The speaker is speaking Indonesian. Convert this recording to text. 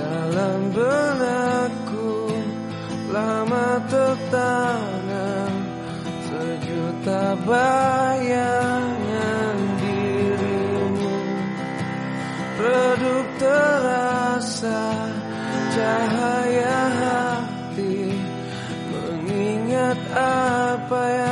Dalam benakku lama tertanam Sejuta bayangan dirimu. Redup terasa cahaya hati Mengingat apa yang